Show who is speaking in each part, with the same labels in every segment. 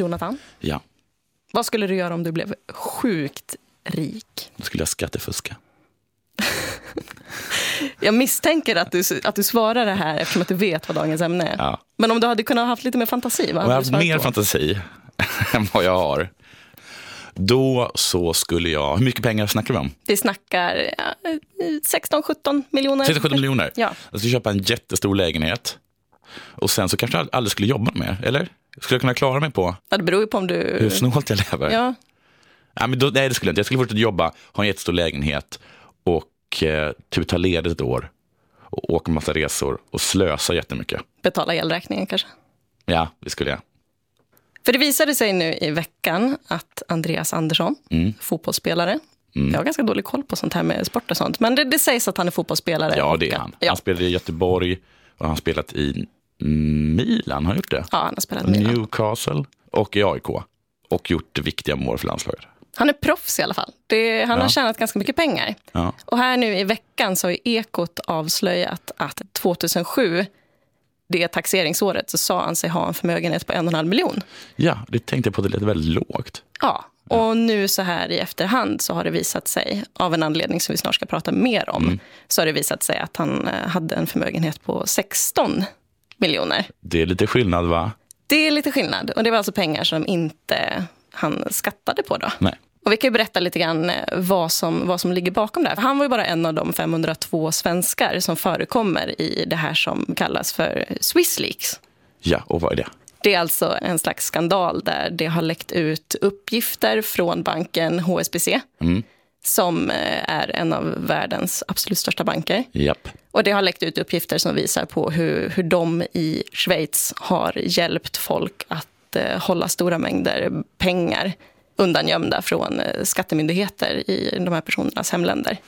Speaker 1: Jonathan,
Speaker 2: Ja,
Speaker 1: vad skulle du göra om du blev sjukt rik?
Speaker 2: då skulle jag skattefuska.
Speaker 1: Jag misstänker att du, att du svarar det här eftersom att du vet vad dagens ämne är.
Speaker 2: Ja.
Speaker 1: Men om du hade kunnat ha haft lite mer fantasi, vad
Speaker 2: Om jag
Speaker 1: hade
Speaker 2: haft mer
Speaker 1: då?
Speaker 2: fantasi än vad jag har, då så skulle jag... Hur mycket pengar snackar vi om?
Speaker 1: Vi snackar ja, 16-17 miljoner.
Speaker 2: 60-70 miljoner?
Speaker 1: Ja.
Speaker 2: Jag skulle köpa en jättestor lägenhet. Och sen så kanske jag aldrig skulle jobba mer, eller? Skulle jag kunna klara mig på
Speaker 1: Ja, det beror ju på om du...
Speaker 2: hur snålt jag lever?
Speaker 1: Ja,
Speaker 2: Ja, men då, nej, det skulle jag inte. Jag skulle fortsätta jobba, ha en jättestor lägenhet och eh, typ ta ledigt ett år och åka massa resor och slösa jättemycket.
Speaker 1: betala elräkningen kanske.
Speaker 2: Ja, det skulle jag.
Speaker 1: För det visade sig nu i veckan att Andreas Andersson,
Speaker 2: Mm.
Speaker 1: fotbollsspelare, jag har ganska dålig koll på sånt här med sport och sånt, men det, det sägs att han är fotbollsspelare.
Speaker 2: Ja, det är han.
Speaker 1: Ja,
Speaker 2: Han spelade i Göteborg och han har spelat i Milan, har gjort det?
Speaker 1: ja, han har spelat Milan.
Speaker 2: Newcastle och i AIK. Och gjort viktiga mål för landslaget.
Speaker 1: Han är proffs i alla fall. Det, han har
Speaker 2: Ja.
Speaker 1: tjänat ganska mycket pengar.
Speaker 2: Ja.
Speaker 1: Och här nu i veckan så har Ekot avslöjat att 2007, det taxeringsåret, så sa han sig ha en förmögenhet på en och en halv miljon.
Speaker 2: ja, det tänkte jag på, det lät väldigt lågt.
Speaker 1: Ja, och nu så här i efterhand så har det visat sig, av en anledning som vi snart ska prata mer om, så har det visat sig att han eh, hade en förmögenhet på 16 miljoner.
Speaker 2: Det är lite skillnad, va?
Speaker 1: Det är lite skillnad. Och det var alltså pengar som inte han skattade på då.
Speaker 2: Nej.
Speaker 1: Och vi kan ju berätta lite grann eh, vad som, vad som ligger bakom det här. För han var ju bara en av de 502 svenskar som förekommer i det här som kallas för Swissleaks.
Speaker 2: Ja, och vad är det?
Speaker 1: Det är alltså en slags skandal där det har läckt ut uppgifter från banken HSBC som eh, är en av världens absolut största banker.
Speaker 2: Japp.
Speaker 1: Och det har läckt ut uppgifter som visar på hur, hur de i Schweiz har hjälpt folk att eh, hålla stora mängder undangömda från eh, skattemyndigheter i de här personernas hemländer.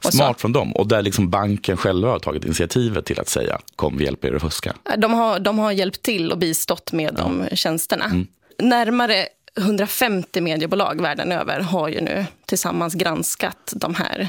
Speaker 2: Smart från dem. Och där liksom banken själva har tagit initiativet till att säga kom vi hjälper er att fuska.
Speaker 1: De har, de har hjälpt till och bistått med de tjänsterna. Närmare 150 mediebolag världen över har ju nu tillsammans granskat de här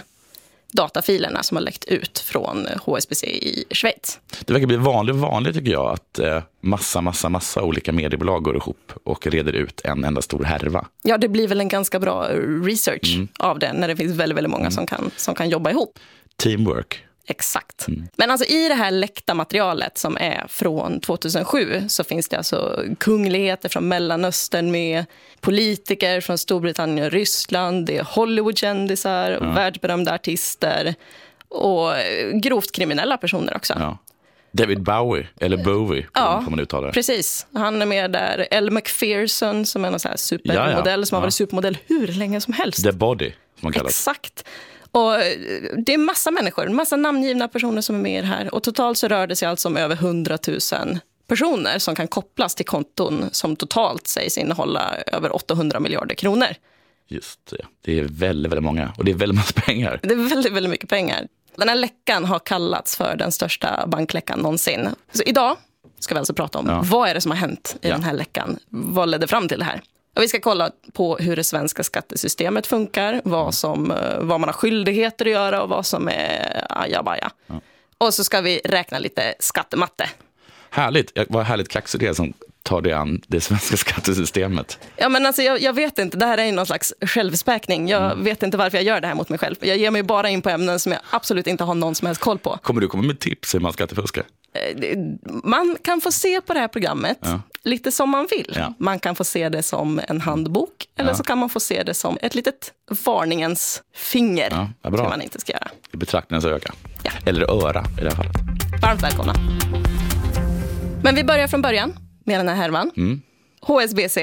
Speaker 1: datafilerna som har läckt ut från HSBC i Schweiz.
Speaker 2: Det verkar bli vanligt, vanligt tycker jag att eh, massa, massa, massa olika mediebolag går ihop och reder ut en enda stor härva.
Speaker 1: Ja, det blir väl en ganska bra research av det när det finns väldigt, väldigt många som, kan, som kan jobba ihop.
Speaker 2: Teamwork.
Speaker 1: Exakt. Men alltså i det här läckta materialet som är från 2007 så finns det alltså kungligheter från Mellanöstern med politiker från Storbritannien och Ryssland, det är Hollywoodkändisar och världsberömda artister och grovt kriminella personer också.
Speaker 2: Ja. David Bowie, eller Bowie,
Speaker 1: Ja,
Speaker 2: man uttala det.
Speaker 1: Precis. Han är med där. Elle McPherson som är här supermodell
Speaker 2: Ja, ja.
Speaker 1: som har
Speaker 2: Ja.
Speaker 1: varit supermodell hur länge som helst.
Speaker 2: The Body, som man kallar det.
Speaker 1: Exakt. Och eh, det är massa människor, massa namngivna personer som är med här. Och totalt så rör det sig alltså om över 100 000 personer som kan kopplas till konton som totalt sägs innehålla över 800 miljarder kronor.
Speaker 2: Just det. Det är väldigt, väldigt många. Och det är väldigt massa pengar.
Speaker 1: Det är väldigt, väldigt mycket pengar. Den här läckan har kallats för den största bankläckan någonsin. Så idag ska vi alltså prata om
Speaker 2: Ja.
Speaker 1: vad är det som har hänt i
Speaker 2: Ja.
Speaker 1: den här läckan. Vad ledde fram till det här? Vi ska kolla på hur det svenska skattesystemet funkar, vad, som, eh, vad man har skyldigheter att göra och vad som är ajabaja. Och så ska vi räkna lite skattematte.
Speaker 2: Härligt. Ja, Vad härligt kaxig det som tar det an det svenska skattesystemet.
Speaker 1: Ja, men alltså, jag, jag vet inte, det här är någon slags självspäkning. Jag vet inte varför jag gör det här mot mig själv. Jag ger mig bara in på ämnen som jag absolut inte har någon som helst koll på.
Speaker 2: Kommer du komma med tips hur man skattefuskar?
Speaker 1: Eh, man kan få se på det här programmet lite som man vill.
Speaker 2: Ja.
Speaker 1: Man kan få se det som en handbok eller
Speaker 2: Ja.
Speaker 1: så kan man få se det som ett litet varningens finger.
Speaker 2: Ja, vad bra.
Speaker 1: som man inte ska göra.
Speaker 2: I betraktarens öga.
Speaker 1: Ja.
Speaker 2: Eller öra i det här fallet.
Speaker 1: Varmt välkomna. Men vi börjar från början med den här härvan.
Speaker 2: Mm.
Speaker 1: HSBC,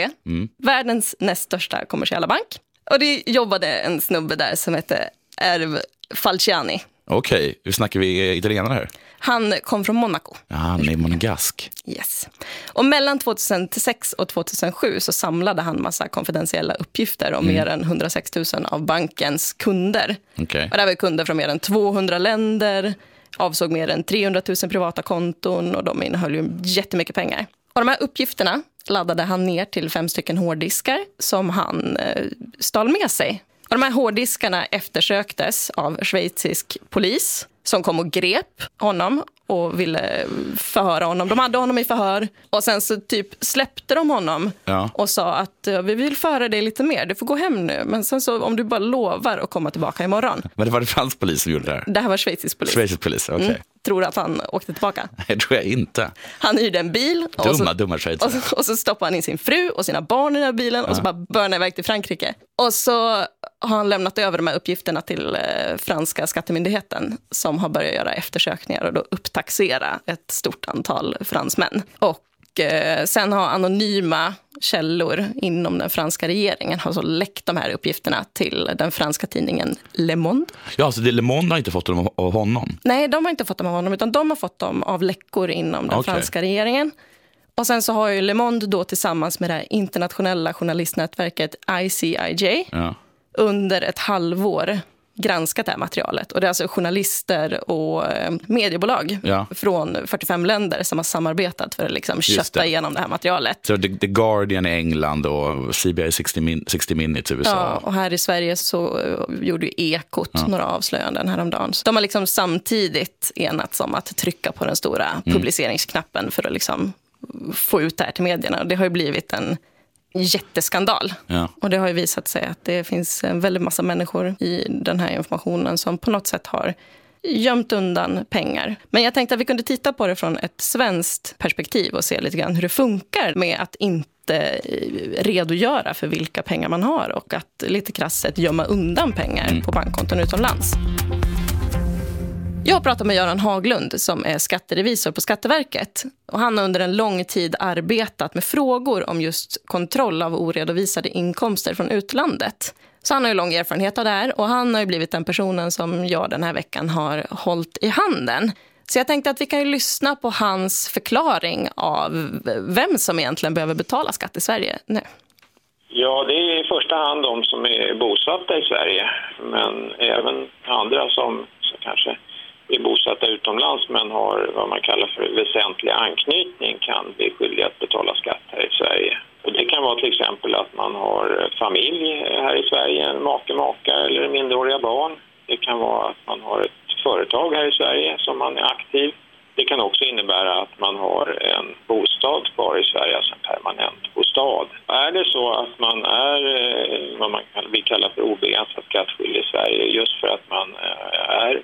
Speaker 1: världens näst största kommersiella bank. Och det jobbade en snubbe där som hette Erv Falciani.
Speaker 2: Okej, hur snackar vi italienare här?
Speaker 1: Han kom från Monaco.
Speaker 2: Ja, han är monegask.
Speaker 1: Yes. Och mellan 2006 och 2007 så samlade han massa konfidentiella uppgifter om mer än 106 000 av bankens kunder.
Speaker 2: Okej.
Speaker 1: Och det här var kunder från mer än 200 länder, avsåg mer än 300 000 privata konton och de innehöll ju jättemycket pengar. Och de här uppgifterna laddade han ner till fem stycken hårddiskar som han eh, stal med sig. Och de här hårddiskarna eftersöktes av schweizisk polis som kom och grep honom och ville förhöra honom. De hade honom i förhör och sen så typ släppte de honom
Speaker 2: Ja.
Speaker 1: och sa att vi vill föra dig lite mer, du får gå hem nu. Men sen så om du bara lovar att komma tillbaka imorgon.
Speaker 2: Men det var det fransk polis som gjorde det här?
Speaker 1: Det här var schweizisk polis.
Speaker 2: Schweizisk polis, okej.
Speaker 1: Mm. Tror att han åkte tillbaka.
Speaker 2: Det tror jag inte.
Speaker 1: Han hyrde en bil. och
Speaker 2: Dumma,
Speaker 1: så,
Speaker 2: dumma
Speaker 1: och,
Speaker 2: schweizare.
Speaker 1: så, och så stoppade han in sin fru och sina barn i den här bilen och så bara började han iväg till Frankrike. Och så har han lämnat över de här uppgifterna till eh, franska skattemyndigheten som har börjat göra eftersökningar och då upptaxera ett stort antal fransmän. Och eh, sen har anonyma källor inom den franska regeringen har så läckt de här uppgifterna till den franska tidningen Le Monde.
Speaker 2: Ja, så det, Le Monde har inte fått dem av- honom?
Speaker 1: Nej, de har inte fått dem av honom, utan de har fått dem av läckor inom den
Speaker 2: Okej.
Speaker 1: franska regeringen. Och sen så har ju Le Monde då tillsammans med det internationella journalistnätverket ICIJ
Speaker 2: Ja.
Speaker 1: under ett halvår granskat det här materialet. Och det är alltså journalister och eh, mediebolag
Speaker 2: Ja.
Speaker 1: från 45 länder som har samarbetat för att liksom kötta
Speaker 2: det.
Speaker 1: igenom det här materialet.
Speaker 2: Så The, The Guardian i England och CBI 60, min, 60 Minutes i USA.
Speaker 1: Ja, och här i Sverige så eh, gjorde ju Ekot några avslöjanden häromdagen. Så de har liksom samtidigt enats om att trycka på den stora publiceringsknappen för att liksom få ut det här till medierna. Och det har ju blivit en jätteskandal.
Speaker 2: Ja.
Speaker 1: Och det har ju visat sig att det finns en väldigt massa människor i den här informationen som på något sätt har gömt undan pengar. Men jag tänkte att vi kunde titta på det från ett svenskt perspektiv och se lite grann hur det funkar med att inte eh, redogöra för vilka pengar man har och att lite krasst gömma undan pengar på bankkonton utomlands. Jag har pratat med Göran Haglund som är skatterevisor på Skatteverket. Och han har under en lång tid arbetat med frågor om just kontroll av oredovisade inkomster från utlandet. Så han har ju lång erfarenhet av det här och han har ju blivit den personen som jag den här veckan har hållit i handen. Så jag tänkte att vi kan ju lyssna på hans förklaring av vem som egentligen behöver betala skatt i Sverige nu.
Speaker 3: Ja, det är i första hand de som är bosatta i Sverige, men även andra som, som kanske är bosatta utomlands men har vad man kallar för väsentlig anknytning kan bli skyldiga att betala skatt här i Sverige. Och det kan vara till exempel att man har familj här i Sverige, en make, maka eller minderåriga barn. Det kan vara att man har ett företag här i Sverige som man är aktiv. Det kan också innebära att man har en bostad kvar i Sverige, alltså en permanent bostad. Är det så att man är eh, vad man kan, vi kallar för obegränsat skattskyldig i Sverige just för att man eh, är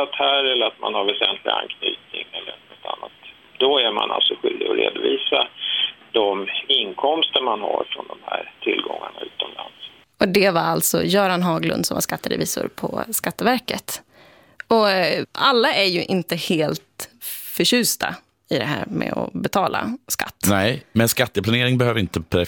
Speaker 3: bosatt här eller att man har väsentlig anknytning eller något annat, då är man alltså skyldig att redovisa de inkomster man har från de här tillgångarna utomlands.
Speaker 1: Och det var alltså Göran Haglund som var skatterevisor på Skatteverket. Och eh, alla är ju inte helt förtjusta i det här med att betala skatt.
Speaker 2: Nej, men skatteplanering behöver inte per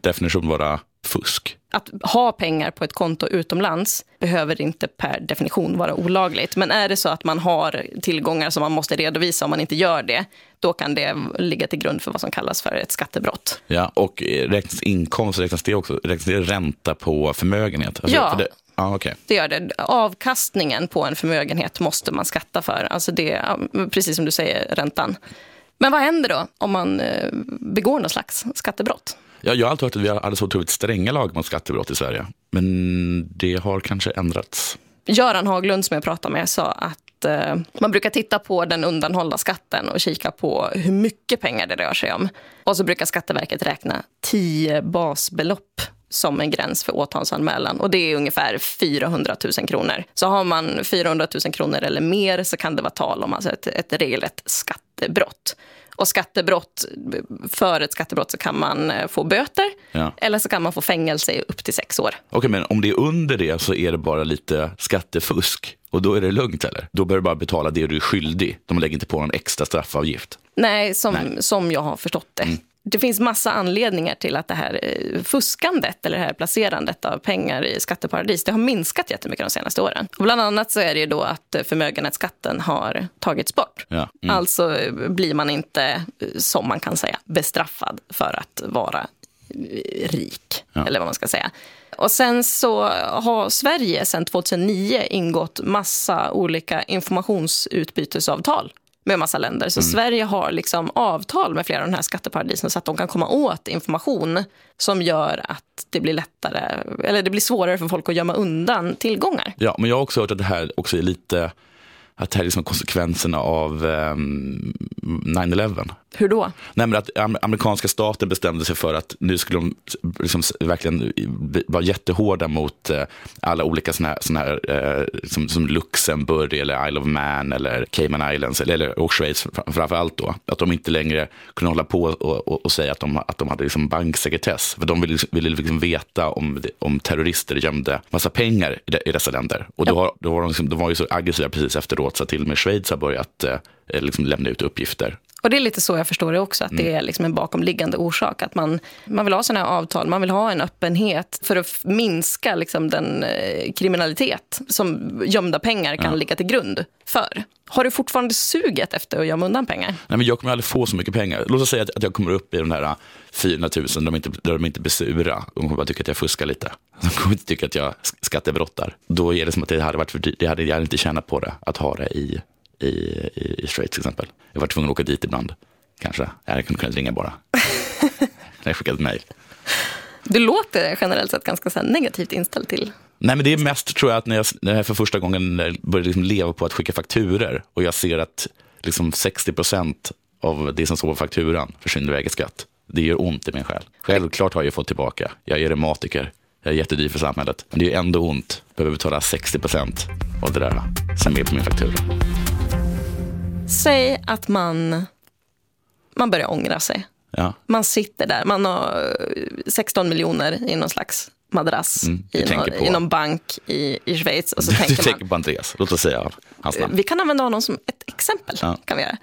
Speaker 2: definition vara fusk.
Speaker 1: Att ha pengar på ett konto utomlands behöver inte per definition vara olagligt. Men är det så att man har tillgångar som man måste redovisa om man inte gör det, då kan det ligga till grund för vad som kallas för ett skattebrott.
Speaker 2: Ja, och eh, räknas inkomst, räknas det också? Räknas det ränta på förmögenhet? Alltså,
Speaker 1: Ja.
Speaker 2: för Det, ja, okej.
Speaker 1: Det gör det. Avkastningen på en förmögenhet måste man skatta för. Alltså det, precis som du säger, räntan. Men vad händer då om man eh, begår någon slags skattebrott?
Speaker 2: Jag, jag har alltid hört att vi hade så otroligt stränga lag mot skattebrott i Sverige. Men det har kanske ändrats.
Speaker 1: Göran Haglund som jag pratade med sa att eh, man brukar titta på den undanhållna skatten och kika på hur mycket pengar det rör sig om. Och så brukar Skatteverket räkna 10 basbelopp som en gräns för åtalsanmälan. Och det är ungefär 400 000 kronor. Så har man 400 000 kronor eller mer så kan det vara tal om alltså ett, ett regelrätt skattebrott. Och skattebrott, för ett skattebrott så kan man eh, få böter
Speaker 2: Ja.
Speaker 1: eller så kan man få fängelse i upp till sex år.
Speaker 2: Okej, men om det är under det så är det bara lite skattefusk. Och då är det lugnt eller? Då behöver du bara betala det du är skyldig. De lägger inte på någon extra straffavgift.
Speaker 1: Nej, som,
Speaker 2: Nej.
Speaker 1: som jag har förstått det. Det finns massa anledningar till att det här eh, fuskandet eller det här placerandet av pengar i skatteparadis det har minskat jättemycket de senaste åren. Och bland annat så är det ju då att förmögenhetsskatten har tagits bort.
Speaker 2: Ja. Mm.
Speaker 1: Alltså eh, blir man inte, eh, som man kan säga, bestraffad för att vara rik.
Speaker 2: Ja.
Speaker 1: Eller vad man ska säga. Och sen så har Sverige sedan 2009 ingått massa olika informationsutbytesavtal med massa länder. Så Sverige har liksom avtal med flera av de här skatteparadisen så att de kan komma åt information som gör att det blir lättare, eller det blir svårare för folk att gömma undan tillgångar.
Speaker 2: Ja, men jag har också hört att det här också är lite att det här är liksom konsekvenserna av um, 9-11.
Speaker 1: Hur då?
Speaker 2: Nej, men att amerikanska staten bestämde sig för att nu skulle de liksom verkligen vara jättehårda mot uh, alla olika såna här, såna här uh, som, som, Luxemburg eller Isle of Man eller Cayman Islands eller, eller och Schweiz framför allt då. Att de inte längre kunde hålla på och, och, och säga att de, att de hade liksom banksekretess. För de ville, ville liksom veta om, om terrorister gömde massa pengar i, de, i dessa länder. Och då, ja. då var de, liksom, de var ju så aggressiva precis efteråt till och med Schweiz har börjat eh, liksom lämna ut uppgifter.
Speaker 1: Och det är lite så jag förstår det också, att det mm. är liksom en bakomliggande orsak. Att man, man vill ha sådana här avtal, man vill ha en öppenhet för att minska liksom den eh, kriminalitet som gömda pengar kan ja. ligga till grund för. Har du fortfarande suget efter att gömma undan pengar?
Speaker 2: Nej, men jag kommer aldrig få så mycket pengar. Låt oss säga att, jag kommer upp i de här 400 000 där de inte, där de inte blir sura. De kommer bara tycka att jag fuskar lite. De kommer inte tycka att jag skattebrottar. Då är det som att det hade varit för dyrt. Jag hade, jag hade inte tjänat på det, att ha det i i, i, i Schweiz till exempel. Jag var tvungen att åka dit ibland, kanske. Jag kunde kunnat ringa bara. jag skickade ett mejl.
Speaker 1: Du låter generellt sett ganska så negativt inställd till
Speaker 2: Nej, men det är mest tror jag att när jag, när jag för första gången började liksom leva på att skicka fakturer och jag ser att liksom 60 procent av det som står på fakturan försvinner iväg i skatt. Det gör ont i min själ. Självklart har jag fått tillbaka. Jag är reumatiker. Jag är jättedyr för samhället. Men det är ändå ont. Jag behöver betala 60 procent av det där som är på min faktura.
Speaker 1: Säg att man, man börjar ångra sig.
Speaker 2: Ja.
Speaker 1: Man sitter där, man har 16 miljoner i någon slags madrass mm, i, någon, i, någon, bank i, i Schweiz. Och så
Speaker 2: du
Speaker 1: tänker
Speaker 2: tänker man, på Andreas, låt oss säga hans namn.
Speaker 1: Vi kan använda honom som ett exempel. Ja. Kan vi göra.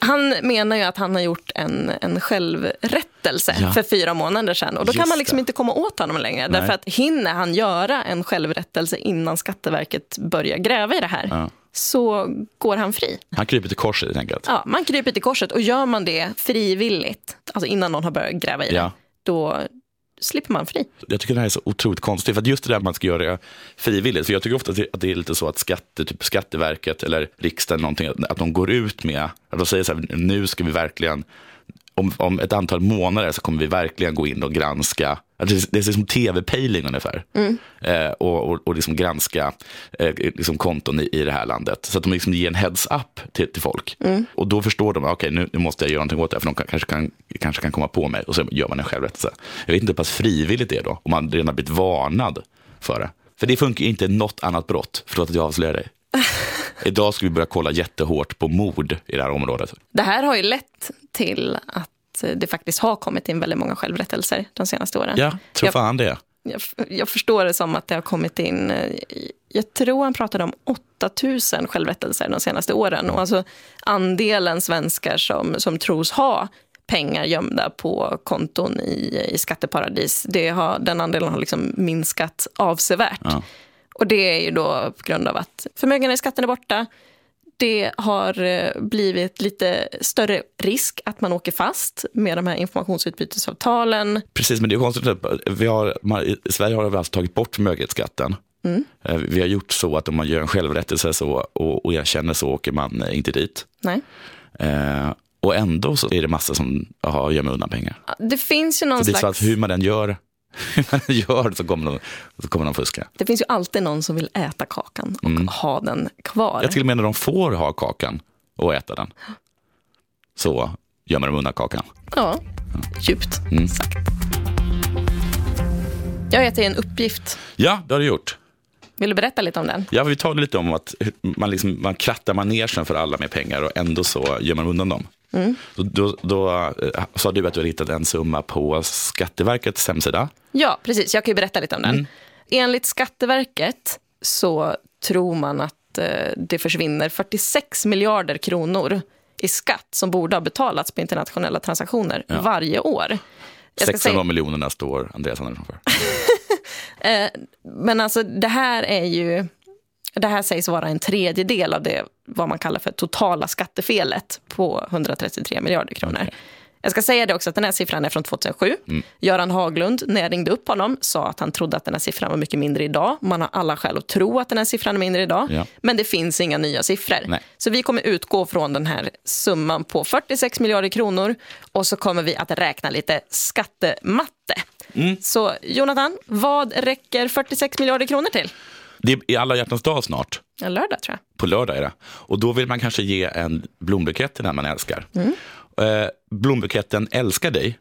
Speaker 1: Han menar ju att han har gjort en, en självrättelse ja. för fyra månader sedan. Och då Just kan man liksom det. inte komma åt honom längre. Nej. Därför att hinner han göra en självrättelse innan Skatteverket börjar gräva i det här, ja så går han fri.
Speaker 2: Han kryper till korset helt enkelt?
Speaker 1: Ja, man kryper till korset. Och gör man det frivilligt, alltså innan någon har börjat gräva i det, då slipper man fri.
Speaker 2: Jag tycker det här är så otroligt konstigt, för just det där man ska göra det frivilligt. För jag tycker ofta att det är lite så att skatte, typ Skatteverket eller riksdagen, någonting, att de går ut med, att de säger så här, nu ska vi verkligen om, om ett antal månader så kommer vi verkligen gå in och granska det är som tv-pejling ungefär. Mm. Eh, och, och, och liksom granska eh, liksom konton i, i det här landet. Så att de liksom ger en heads-up till, till folk. Mm. Och då förstår de, okej okay, nu, nu, måste jag göra någonting åt det, för de kan, kanske, kan, kanske kan komma på mig. Och så gör man en självrättelse. Jag vet inte hur pass frivilligt det är då, om man redan har blivit varnad för det. För det funkar inte något annat brott, förlåt att jag avslöjar dig. Idag ska vi börja kolla jättehårt på mord i det här området.
Speaker 1: Det här har ju lett till att det faktiskt har kommit in väldigt många självrättelser de senaste åren.
Speaker 2: Ja, tror fan det.
Speaker 1: Jag, jag, förstår det som att det har kommit in, eh, jag tror han pratade om 8000 självrättelser de senaste åren. Och alltså andelen svenskar som, som tros ha pengar gömda på konton i, i skatteparadis, det har, den andelen har liksom minskat avsevärt. Ja. Och det är ju då på grund av att förmögenhetsskatten är borta, det har eh, blivit lite större risk att man åker fast med de här informationsutbytesavtalen.
Speaker 2: Precis, men det är konstigt. Vi har, man, Sverige har alltså tagit bort förmögenhetsskatten. Mm. Eh, vi har gjort så att om man gör en självrättelse så, och, och erkänner så åker man eh, inte dit.
Speaker 1: Nej.
Speaker 2: Eh, och ändå så är det massa som aha, gömmer undan pengar.
Speaker 1: Det finns ju någon så slags...
Speaker 2: Hur man den gör gör så kommer, de, så kommer de fuska.
Speaker 1: Det finns ju alltid någon som vill äta kakan och mm. ha den kvar.
Speaker 2: Jag till och med när de får ha kakan och äta den så gömmer de undan kakan.
Speaker 1: Ja, djupt mm. sagt. Jag har gett dig en uppgift.
Speaker 2: Ja, det har du gjort.
Speaker 1: Vill du berätta lite om den?
Speaker 2: Ja, vi talade lite om att man, liksom, man krattar manegen för alla med pengar och ändå så gömmer man undan dem. Mm. Då, då, eh, sa du att du hade hittat en summa på Skatteverkets hemsida.
Speaker 1: Ja, precis. Jag kan ju berätta lite om den. Mm. Enligt Skatteverket så tror man att eh, det försvinner 46 miljarder kronor i skatt som borde ha betalats på internationella transaktioner ja. varje år.
Speaker 2: 600 säga... miljoner nästa år, Andreas Andersson för.
Speaker 1: Eh, men alltså det här är ju det här sägs vara en tredjedel av det vad man kallar för totala skattefelet på 133 miljarder kronor. Okay. Jag ska säga det också att den här siffran är från 2007. Mm. Göran Haglund, när jag ringde upp honom, sa att han trodde att den här siffran var mycket mindre idag. Man har alla skäl att tro att den här siffran är mindre idag. Ja. Men det finns inga nya siffror. Nej. Så vi kommer utgå från den här summan på 46 miljarder kronor och så kommer vi att räkna lite skattematte. Mm. Så Jonathan, vad räcker 46 miljarder kronor till?
Speaker 2: Det är alla hjärtans dag snart.
Speaker 1: Ja, lördag tror jag.
Speaker 2: På lördag är det. Och då vill man kanske ge en blombukett till den man älskar.
Speaker 1: Mm.
Speaker 2: Eh, blombuketten Älskar dig.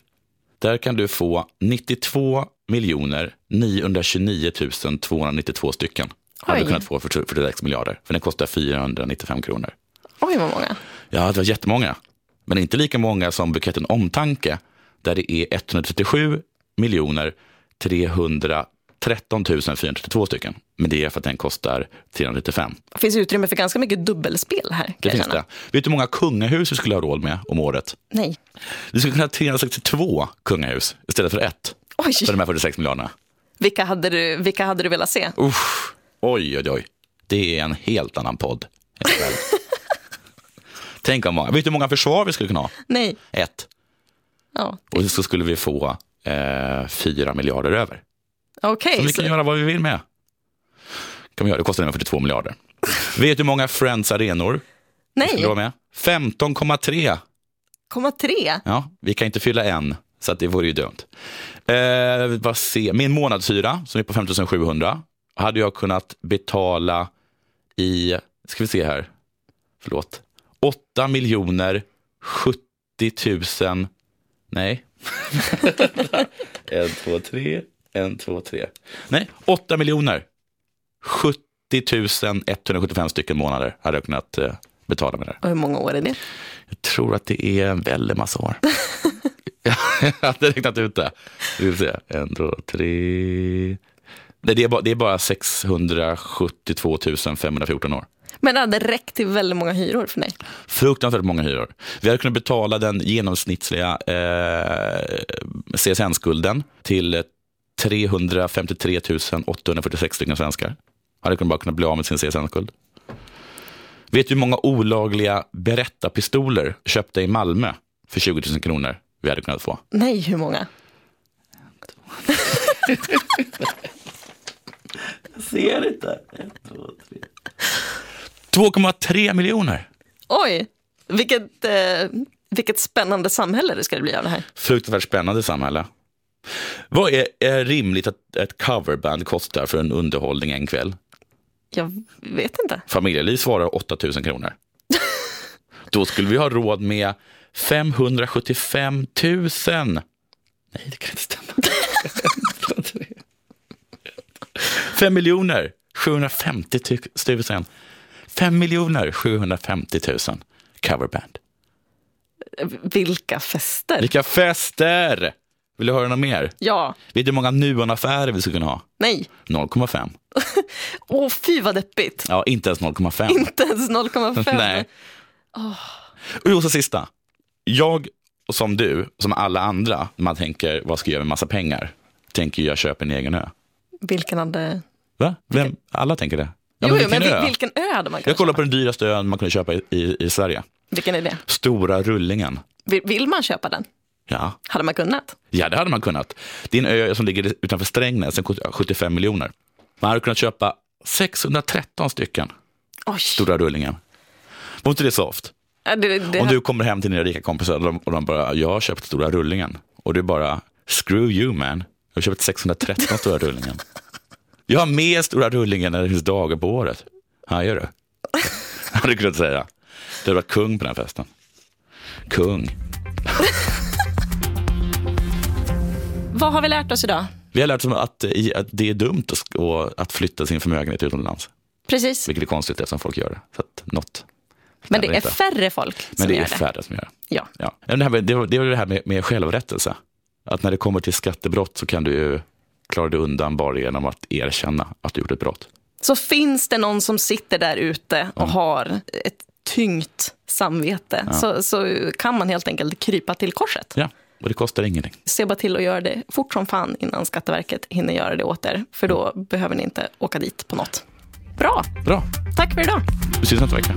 Speaker 2: Där kan du få 92 miljoner 929 292 stycken. Hade
Speaker 1: Oj.
Speaker 2: du kunnat få för 46 miljarder. För den kostar 495 kronor.
Speaker 1: Oj, vad många.
Speaker 2: Ja, det var jättemånga. Men inte lika många som buketten Omtanke. Där det är 137 miljoner 313 432 stycken. Men det är för att den kostar 395.
Speaker 1: Det finns utrymme för ganska mycket dubbelspel här.
Speaker 2: Det finns det. Vet du hur många kungahus vi skulle ha råd med om året?
Speaker 1: Nej.
Speaker 2: Vi skulle kunna ha 362 kungahus istället för ett.
Speaker 1: Oj,
Speaker 2: För de här 46 miljarderna.
Speaker 1: vilka hade, du, vilka hade du velat se?
Speaker 2: Usch. Oj, oj, oj. Det är en helt annan podd. Tänk om många. Vet du hur många försvar vi skulle kunna ha?
Speaker 1: Nej.
Speaker 2: Ett.
Speaker 1: Ja.
Speaker 2: Och så skulle vi få eh, fyra miljarder över.
Speaker 1: Okej.
Speaker 2: Som vi
Speaker 1: så-
Speaker 2: kan göra vad vi vill med. Kan vi göra. Det kostar nämligen 42 miljarder. Vet du hur många Friends arenor vi skulle
Speaker 1: Nej.
Speaker 2: vara med? 15,3.
Speaker 1: Komma tre.
Speaker 2: Ja, vi kan inte fylla en, så att det vore ju dumt. Eh, vad se, min månadshyra, som är på 5 700, hade jag kunnat betala i, ska vi se här, förlåt, 8 miljoner 70 000, nej, en, två, tre, en, två, tre, nej, 8 miljoner 70 175 stycken månader hade jag kunnat eh, betala med det.
Speaker 1: Och hur många år är det?
Speaker 2: Jag tror att det är en väldig massa år. jag hade räknat ut det. Vi får se. En, två, tre. Nej, det, är bara, det är bara 672 514 år.
Speaker 1: Men det hade räckt till väldigt många hyror för mig.
Speaker 2: Fruktansvärt många hyror. Vi hade kunnat betala den genomsnittliga eh, CSN-skulden till 353 846 stycken svenskar. Hade kunnat bara kunnat bli av med sin CSN-skuld. Vet du hur många olagliga berättarpistoler köpta i Malmö för 20 000 kronor vi hade kunnat få?
Speaker 1: Nej, hur många?
Speaker 2: Jag ser inte. 2,3 miljoner.
Speaker 1: Oj, vilket, eh, vilket spännande samhälle det ska bli av det här.
Speaker 2: Fruktansvärt spännande samhälle. Vad är, är rimligt att ett coverband kostar för en underhållning en kväll?
Speaker 1: Jag vet inte.
Speaker 2: Familjeliv svarar 8 000 kronor. Då skulle vi ha råd med 575 000. Nej, det kan inte stämma. 5 miljoner 750 000. 5 miljoner 750 000 coverband.
Speaker 1: Vilka fester.
Speaker 2: Vilka fester! Vill du höra något mer?
Speaker 1: Ja,
Speaker 2: Vet du hur många Nuon-affärer vi skulle kunna ha?
Speaker 1: nej.
Speaker 2: 0,5.
Speaker 1: Åh, fy vad deppigt.
Speaker 2: Ja, inte ens 0,5.
Speaker 1: Inte ens 0,5.
Speaker 2: Nej. Och så sista. Jag, som du, som alla andra, när man tänker vad ska jag göra med massa pengar, tänker jag köpa en egen ö.
Speaker 1: Vilken hade...
Speaker 2: Va? Vem? Alla tänker det. Ja,
Speaker 1: jo,
Speaker 2: men
Speaker 1: men
Speaker 2: vilken
Speaker 1: vil-
Speaker 2: ö?
Speaker 1: vilken ö hade man
Speaker 2: Jag kollar
Speaker 1: köpa?
Speaker 2: på den dyraste ön man kunde köpa i, i, i Sverige.
Speaker 1: Vilken är det?
Speaker 2: Stora Rullingen.
Speaker 1: Vill, vill man köpa den?
Speaker 2: Ja.
Speaker 1: Hade man kunnat?
Speaker 2: ja, det hade man kunnat. Det är en ö som ligger utanför Strängnäs, den kostar 75 miljoner. Man hade kunnat köpa 613 stycken
Speaker 1: Oj.
Speaker 2: Stora Rullingen. Var inte det soft?
Speaker 1: Ja, det, det,
Speaker 2: Om du kommer hem till dina rika kompisar och de, och de bara, jag har köpt Stora Rullingen. Och du bara, screw you man. Jag har köpt 613 Stora Rullingen. Jag har mer Stora Rullingen än det finns dagar på året. Ja, gör du? Hade du kunnat säga. Du hade varit kung på den här festen. Kung.
Speaker 1: Vad har vi lärt oss idag?
Speaker 2: Vi har lärt oss att, att det är dumt att, flytta sin förmögenhet utomlands.
Speaker 1: Precis.
Speaker 2: Vilket är konstigt eftersom folk gör det. Så att något
Speaker 1: Men det är
Speaker 2: inte.
Speaker 1: färre folk som
Speaker 2: Men det
Speaker 1: gör
Speaker 2: är
Speaker 1: det.
Speaker 2: färre som gör det.
Speaker 1: Ja.
Speaker 2: Ja. Ja, Det, här med, det, var, det det här med, med självrättelse. Att när det kommer till skattebrott så kan du ju klara dig undan bara genom att erkänna att du gjort ett brott.
Speaker 1: Så finns det någon som sitter där ute och har ett tyngt samvete så, så kan man helt enkelt krypa till korset.
Speaker 2: Ja, och det kostar ingenting.
Speaker 1: Se bara till att göra det fort som fan innan Skatteverket hinner göra det åt er. För då behöver ni inte åka dit på något. Bra,
Speaker 2: Bra,
Speaker 1: tack för idag.
Speaker 2: vi syns nästa vecka.